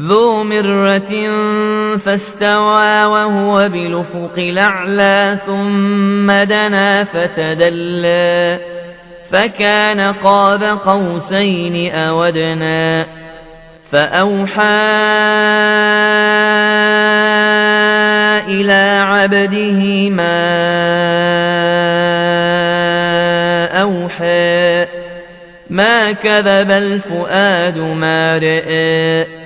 ذو مرة فاستوى وهو بالأفق الأعلى ثم دنا فتدلى فكان قاب قوسين أودنا فأوحى إلى عبده ما أوحى ما كذب الفؤاد ما رأى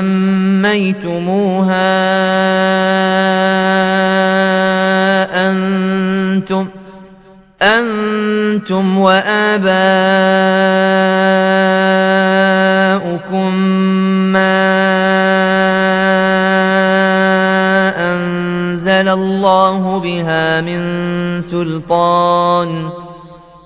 سميتموها أنتم أنتم وآباؤكم ما أنزل الله بها من سلطان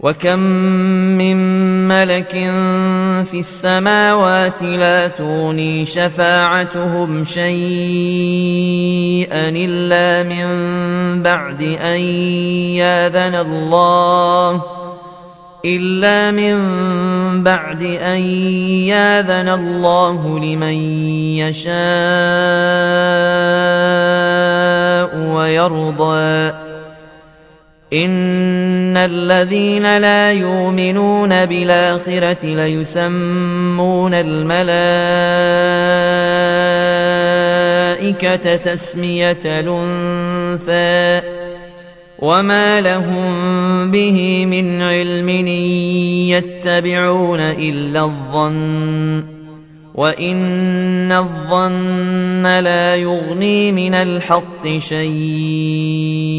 وكم من ملك في السماوات لا تغني شفاعتهم شيئا إلا من بعد أن ياذن الله إلا من بعد أن ياذن الله لمن يشاء ويرضى إن الذين لا يؤمنون بالآخرة ليسمون الملائكة تسمية الأنثى وما لهم به من علم يتبعون إلا الظن وإن الظن لا يغني من الحق شيئا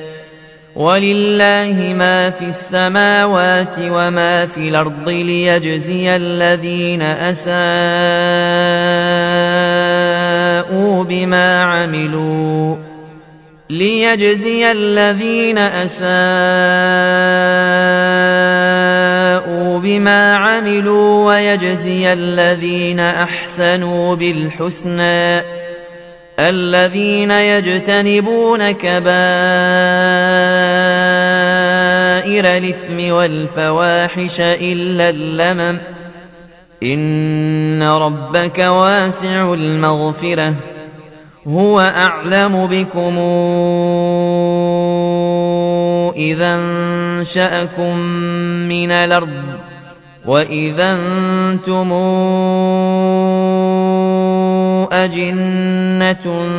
ولله ما في السماوات وما في الأرض ليجزي الذين أساءوا بما عملوا ليجزي الذين أساءوا بما عملوا ويجزي الذين أحسنوا بالحسنى الذين يجتنبون كبائر الإثم والفواحش إلا اللمم. إن ربك واسع المغفرة. هو أعلم بكم إذا انشأكم من الأرض وإذا أنتم أجنة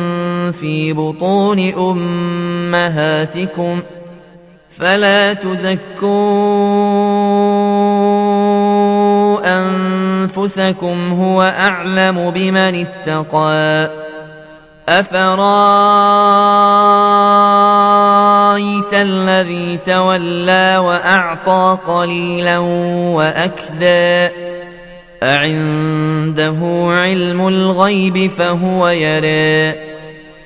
في بطون أمهاتكم. فلا تزكوا أنفسكم هو أعلم بمن اتقى أفرأيت الذي تولى وأعطى قليلا وأكدى أعنده علم الغيب فهو يرى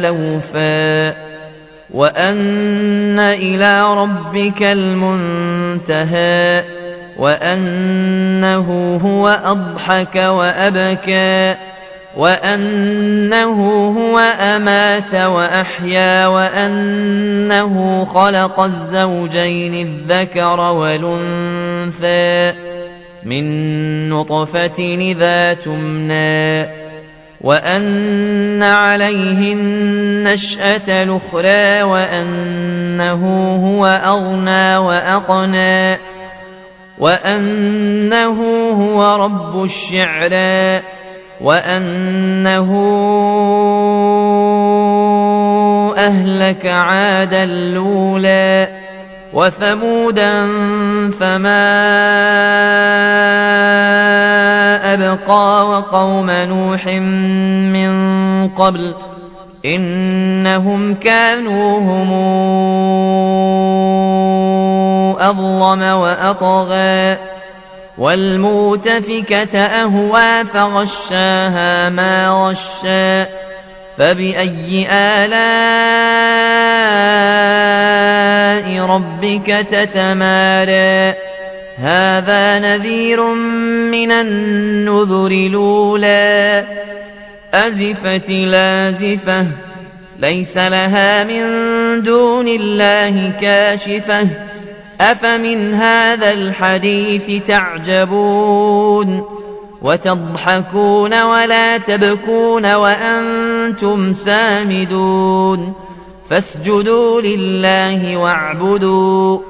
لوفا وأن إلى ربك المنتهى وأنه هو أضحك وأبكى وأنه هو أمات وأحيا وأنه خلق الزوجين الذكر والأنثى من نطفة إذا تمنى وأن عليه النشأة الأخرى وأنه هو أغنى وأقنى وأنه هو رب الشعرى وأنه أهلك عادا الأولى وثمودا فما أبقى وقوم نوح من قبل إنهم كانوا هم أظلم وأطغى والمؤتفكة أهوى فغشاها ما غشى فبأي آلاء ربك تتمارى هذا نذير من النذر الأولى. أزفت لازفة ليس لها من دون الله كاشفة. أفمن هذا الحديث تعجبون؟ وتضحكون ولا تبكون وأنتم سامدون. فاسجدوا لله واعبدوا.